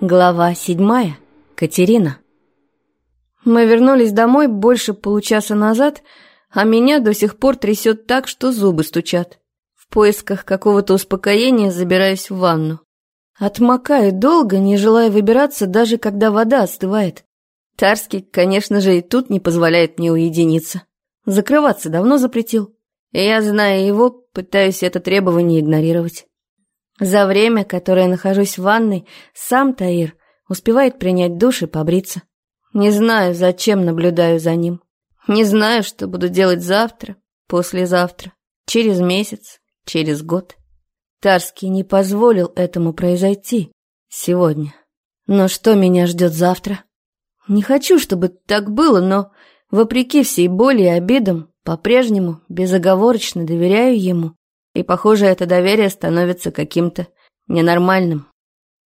Глава седьмая. Катерина. Мы вернулись домой больше получаса назад, а меня до сих пор трясет так, что зубы стучат. В поисках какого-то успокоения забираюсь в ванну. Отмокаю долго, не желая выбираться, даже когда вода остывает. Тарский, конечно же, и тут не позволяет мне уединиться. Закрываться давно запретил. Я, зная его, пытаюсь это требование игнорировать. За время, которое нахожусь в ванной, сам Таир успевает принять душ и побриться. Не знаю, зачем наблюдаю за ним. Не знаю, что буду делать завтра, послезавтра, через месяц, через год. Тарский не позволил этому произойти сегодня. Но что меня ждет завтра? Не хочу, чтобы так было, но, вопреки всей боли и обидам, по-прежнему безоговорочно доверяю ему и, похоже, это доверие становится каким-то ненормальным.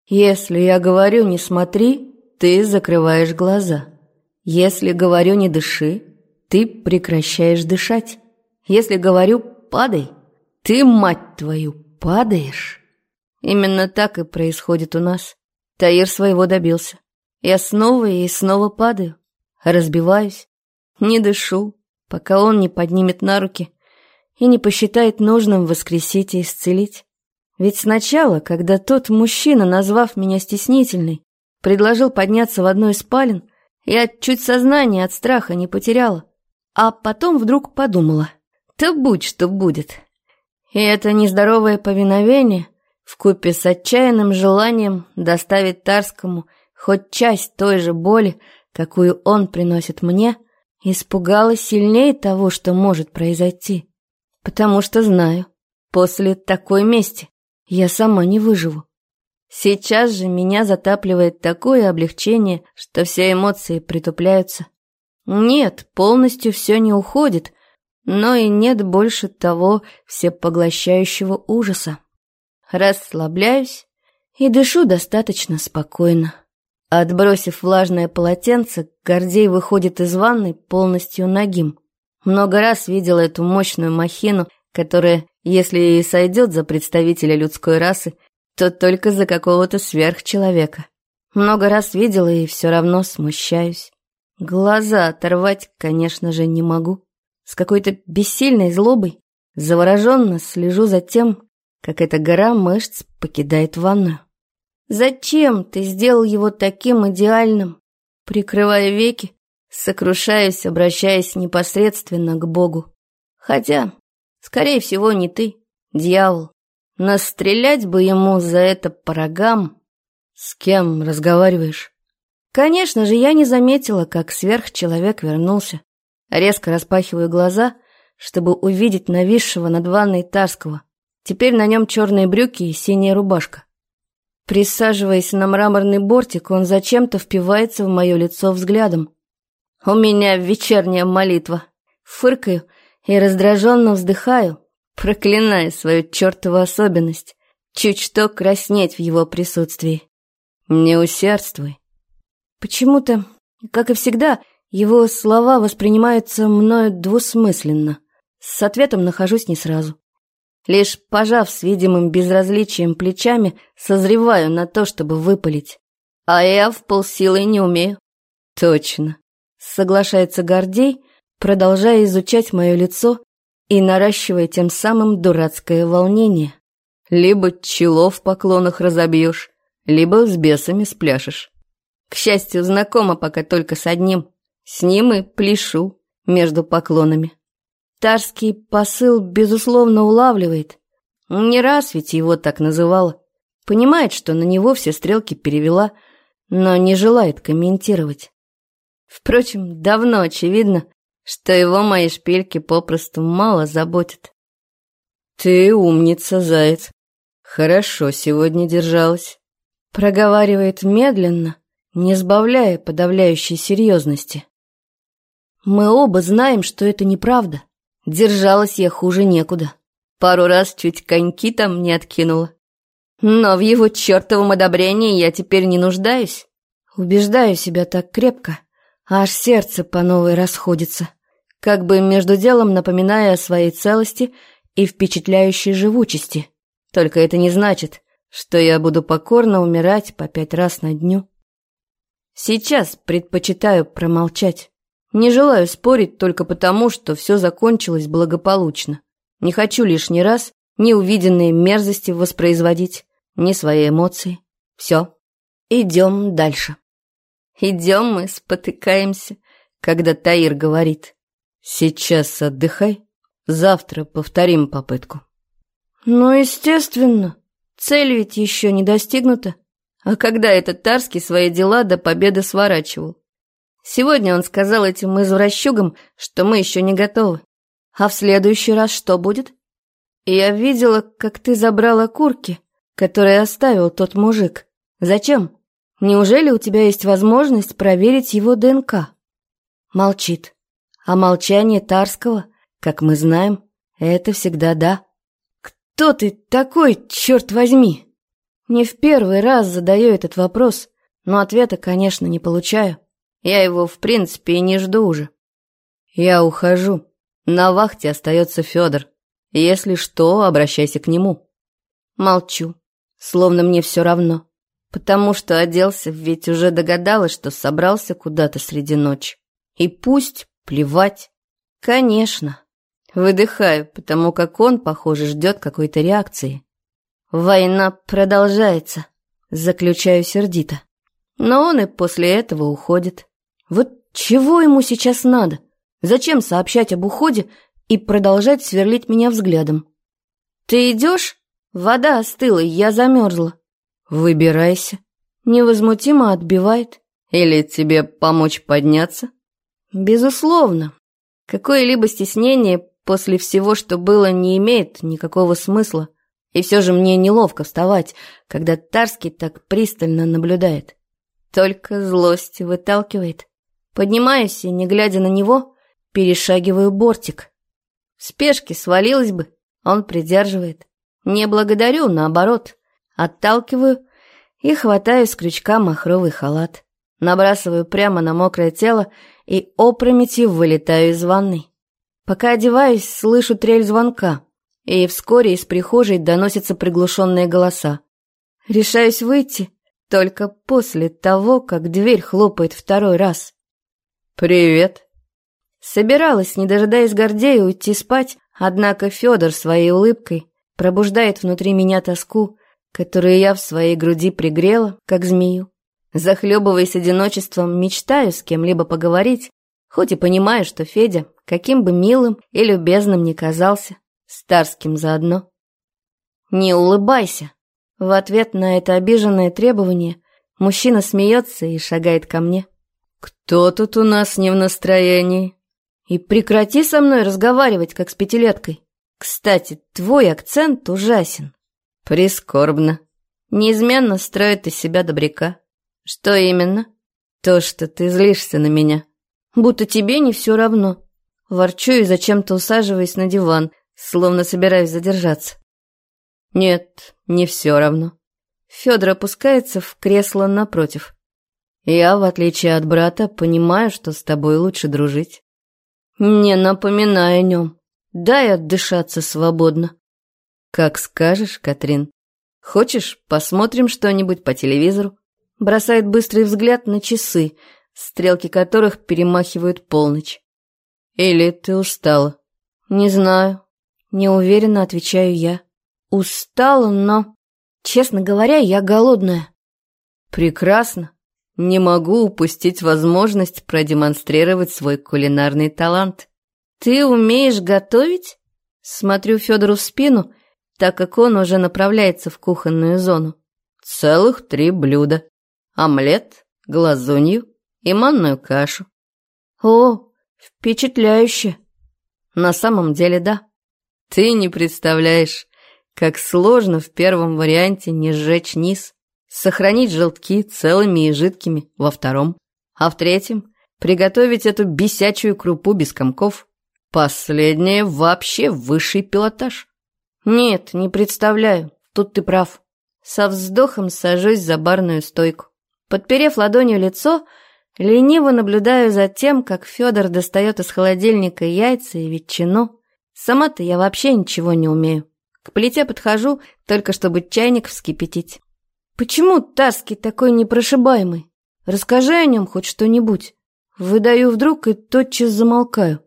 Если я говорю «не смотри», ты закрываешь глаза. Если говорю «не дыши», ты прекращаешь дышать. Если говорю «падай», ты, мать твою, падаешь. Именно так и происходит у нас. Таир своего добился. Я снова и снова падаю, разбиваюсь, не дышу, пока он не поднимет на руки и не посчитает нужным воскресить и исцелить. Ведь сначала, когда тот мужчина, назвав меня стеснительной, предложил подняться в одну из спален, я чуть сознание от страха не потеряла. А потом вдруг подумала, да будь что будет. И это нездоровое повиновение, вкупе с отчаянным желанием доставить Тарскому хоть часть той же боли, какую он приносит мне, испугала сильнее того, что может произойти. Потому что знаю, после такой мести я сама не выживу. Сейчас же меня затапливает такое облегчение, что все эмоции притупляются. Нет, полностью все не уходит, но и нет больше того всепоглощающего ужаса. Расслабляюсь и дышу достаточно спокойно. Отбросив влажное полотенце, Гордей выходит из ванной полностью нагим. Много раз видела эту мощную махину, которая, если и сойдет за представителя людской расы, то только за какого-то сверхчеловека. Много раз видела и все равно смущаюсь. Глаза оторвать, конечно же, не могу. С какой-то бессильной злобой завороженно слежу за тем, как эта гора мышц покидает ванную. Зачем ты сделал его таким идеальным? Прикрывая веки, сокрушаясь, обращаясь непосредственно к Богу. Хотя, скорее всего, не ты, дьявол. Настрелять бы ему за это по рогам. С кем разговариваешь? Конечно же, я не заметила, как сверхчеловек вернулся. Резко распахиваю глаза, чтобы увидеть нависшего над ванной Тарского. Теперь на нем черные брюки и синяя рубашка. Присаживаясь на мраморный бортик, он зачем-то впивается в мое лицо взглядом. У меня вечерняя молитва. Фыркаю и раздраженно вздыхаю, проклиная свою чертову особенность. Чуть что краснеть в его присутствии. Не усердствуй. Почему-то, как и всегда, его слова воспринимаются мною двусмысленно. С ответом нахожусь не сразу. Лишь пожав с видимым безразличием плечами, созреваю на то, чтобы выпалить. А я в полсилы не умею. Точно. Соглашается Гордей, продолжая изучать мое лицо и наращивая тем самым дурацкое волнение. Либо чело в поклонах разобьешь, либо с бесами спляшешь. К счастью, знакома пока только с одним. С ним и пляшу между поклонами. Тарский посыл, безусловно, улавливает. Не раз ведь его так называла. Понимает, что на него все стрелки перевела, но не желает комментировать. Впрочем, давно очевидно, что его мои шпильки попросту мало заботят. «Ты умница, заяц. Хорошо сегодня держалась», — проговаривает медленно, не сбавляя подавляющей серьезности. Мы оба знаем, что это неправда. Держалась я хуже некуда. Пару раз чуть коньки там не откинула. Но в его чертовом одобрении я теперь не нуждаюсь. Убеждаю себя так крепко, Аж сердце по новой расходится, как бы между делом напоминая о своей целости и впечатляющей живучести. Только это не значит, что я буду покорно умирать по пять раз на дню. Сейчас предпочитаю промолчать. Не желаю спорить только потому, что все закончилось благополучно. Не хочу лишний раз ни увиденные мерзости воспроизводить, ни свои эмоции. Все, идем дальше. Идем мы, спотыкаемся, когда Таир говорит. Сейчас отдыхай, завтра повторим попытку. Ну, естественно, цель ведь еще не достигнута. А когда этот Тарский свои дела до победы сворачивал? Сегодня он сказал этим извращугам, что мы еще не готовы. А в следующий раз что будет? Я видела, как ты забрала курки, которые оставил тот мужик. Зачем? Неужели у тебя есть возможность проверить его ДНК? Молчит. А молчание Тарского, как мы знаем, это всегда да. Кто ты такой, черт возьми? Не в первый раз задаю этот вопрос, но ответа, конечно, не получаю. Я его, в принципе, и не жду уже. Я ухожу. На вахте остается Федор. Если что, обращайся к нему. Молчу, словно мне все равно. Потому что оделся, ведь уже догадалась, что собрался куда-то среди ночи. И пусть, плевать. Конечно. Выдыхаю, потому как он, похоже, ждет какой-то реакции. Война продолжается, заключаю сердито. Но он и после этого уходит. Вот чего ему сейчас надо? Зачем сообщать об уходе и продолжать сверлить меня взглядом? Ты идешь? Вода остыла, я замерзла. Выбирайся. Невозмутимо отбивает. Или тебе помочь подняться? Безусловно. Какое-либо стеснение после всего, что было, не имеет никакого смысла. И все же мне неловко вставать, когда Тарский так пристально наблюдает. Только злость выталкивает. Поднимаюсь и, не глядя на него, перешагиваю бортик. В спешке свалилась бы, он придерживает. Не благодарю, наоборот. Отталкиваю и хватаю с крючка махровый халат. Набрасываю прямо на мокрое тело и опрометью вылетаю из ванной. Пока одеваюсь, слышу трель звонка и вскоре из прихожей доносятся приглушенные голоса. Решаюсь выйти только после того, как дверь хлопает второй раз. «Привет!» Собиралась, не дожидаясь Гордея, уйти спать, однако Федор своей улыбкой пробуждает внутри меня тоску, которую я в своей груди пригрела, как змею. Захлебываясь одиночеством, мечтаю с кем-либо поговорить, хоть и понимаю, что Федя, каким бы милым и любезным ни казался, Старским заодно. «Не улыбайся!» В ответ на это обиженное требование мужчина смеется и шагает ко мне. «Кто тут у нас не в настроении?» «И прекрати со мной разговаривать, как с пятилеткой. Кстати, твой акцент ужасен». «Прискорбно. Неизменно строит из себя добряка. Что именно?» «То, что ты злишься на меня. Будто тебе не все равно». Ворчу и зачем-то усаживаясь на диван, словно собираюсь задержаться. Нет, не все равно. Федор опускается в кресло напротив. Я, в отличие от брата, понимаю, что с тобой лучше дружить. Не напоминай о нем. Дай отдышаться свободно. Как скажешь, Катрин. Хочешь, посмотрим что-нибудь по телевизору? Бросает быстрый взгляд на часы, стрелки которых перемахивают полночь. Или ты устала? Не знаю. Неуверенно отвечаю я. Устала, но... Честно говоря, я голодная. Прекрасно. Не могу упустить возможность продемонстрировать свой кулинарный талант. Ты умеешь готовить? Смотрю Федору в спину, так как он уже направляется в кухонную зону. Целых три блюда. Омлет, глазунью и манную кашу. О, впечатляюще. На самом деле, да. Ты не представляешь, как сложно в первом варианте не сжечь низ, сохранить желтки целыми и жидкими во втором, а в третьем приготовить эту бесячую крупу без комков. Последнее вообще высший пилотаж. Нет, не представляю, тут ты прав. Со вздохом сажусь за барную стойку. Подперев ладонью лицо, лениво наблюдаю за тем, как Федор достает из холодильника яйца и ветчину, Сама-то я вообще ничего не умею. К плите подхожу, только чтобы чайник вскипятить. Почему Таски такой непрошибаемый? Расскажи о нем хоть что-нибудь. Выдаю вдруг и тотчас замолкаю.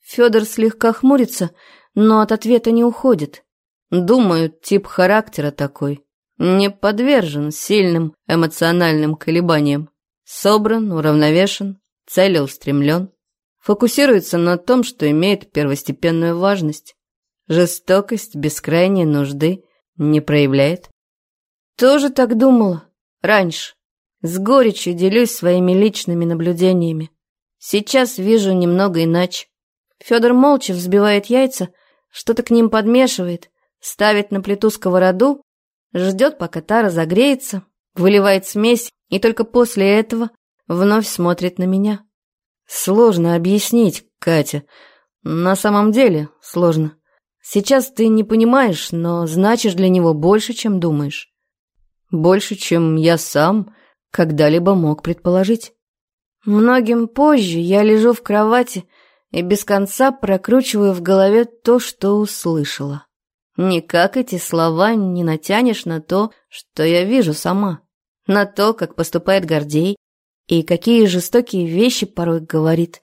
Федор слегка хмурится, но от ответа не уходит. Думаю, тип характера такой. Не подвержен сильным эмоциональным колебаниям. Собран, уравновешен, целеустремлен. Фокусируется на том, что имеет первостепенную важность. Жестокость без крайней нужды не проявляет. Тоже так думала. Раньше. С горечью делюсь своими личными наблюдениями. Сейчас вижу немного иначе. Федор молча взбивает яйца, что-то к ним подмешивает, ставит на плиту сковороду, ждет, пока та разогреется, выливает смесь и только после этого вновь смотрит на меня. Сложно объяснить, Катя. На самом деле сложно. Сейчас ты не понимаешь, но значишь для него больше, чем думаешь. Больше, чем я сам когда-либо мог предположить. Многим позже я лежу в кровати и без конца прокручиваю в голове то, что услышала. Никак эти слова не натянешь на то, что я вижу сама, на то, как поступает Гордей и какие жестокие вещи порой говорит.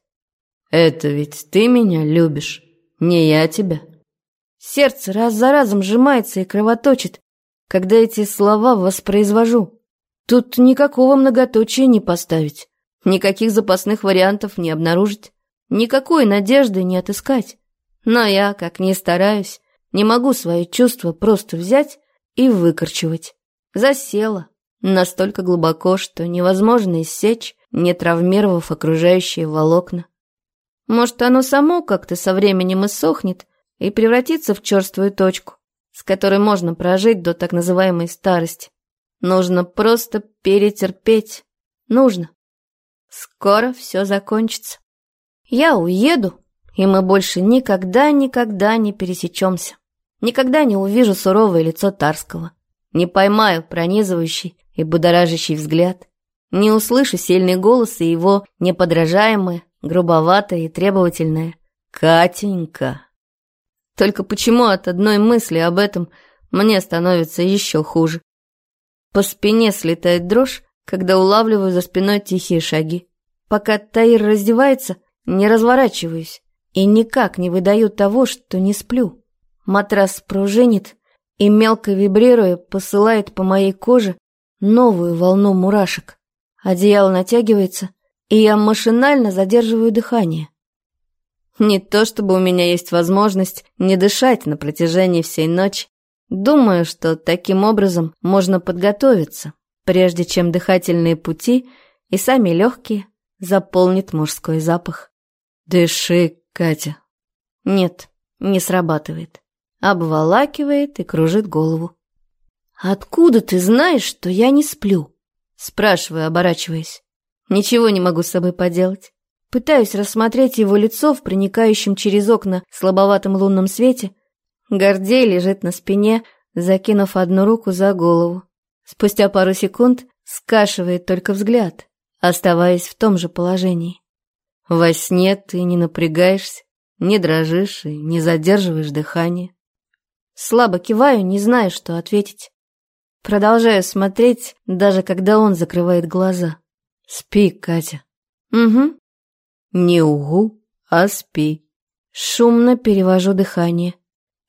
«Это ведь ты меня любишь, не я тебя». Сердце раз за разом сжимается и кровоточит, когда эти слова воспроизвожу. Тут никакого многоточия не поставить, никаких запасных вариантов не обнаружить, никакой надежды не отыскать. Но я, как ни стараюсь, не могу свои чувства просто взять и выкорчевать. Засела настолько глубоко, что невозможно иссечь, не травмировав окружающие волокна. Может, оно само как-то со временем иссохнет и превратится в черствую точку, с которой можно прожить до так называемой старости. Нужно просто перетерпеть. Нужно. Скоро все закончится. Я уеду, и мы больше никогда-никогда не пересечемся. Никогда не увижу суровое лицо Тарского. Не поймаю пронизывающий и будоражащий взгляд. Не услышу сильный голос и его неподражаемое, грубоватое и требовательное «Катенька». Только почему от одной мысли об этом мне становится еще хуже? По спине слетает дрожь, когда улавливаю за спиной тихие шаги. Пока Таир раздевается, не разворачиваюсь и никак не выдаю того, что не сплю. Матрас пружинит и, мелко вибрируя, посылает по моей коже новую волну мурашек. Одеяло натягивается, и я машинально задерживаю дыхание. Не то чтобы у меня есть возможность не дышать на протяжении всей ночи. Думаю, что таким образом можно подготовиться, прежде чем дыхательные пути и сами легкие заполнит мужской запах. «Дыши, Катя». Нет, не срабатывает. Обволакивает и кружит голову. «Откуда ты знаешь, что я не сплю?» Спрашиваю, оборачиваясь. Ничего не могу с собой поделать. Пытаюсь рассмотреть его лицо в проникающем через окна слабоватом лунном свете. Гордей лежит на спине, закинув одну руку за голову. Спустя пару секунд скашивает только взгляд, оставаясь в том же положении. Во сне ты не напрягаешься, не дрожишь и не задерживаешь дыхание. Слабо киваю, не знаю, что ответить. Продолжаю смотреть, даже когда он закрывает глаза. Спи, Катя. Угу. Не угу, а спи. Шумно перевожу дыхание.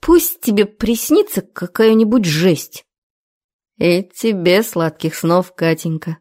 Пусть тебе приснится какая-нибудь жесть. И тебе сладких снов, Катенька.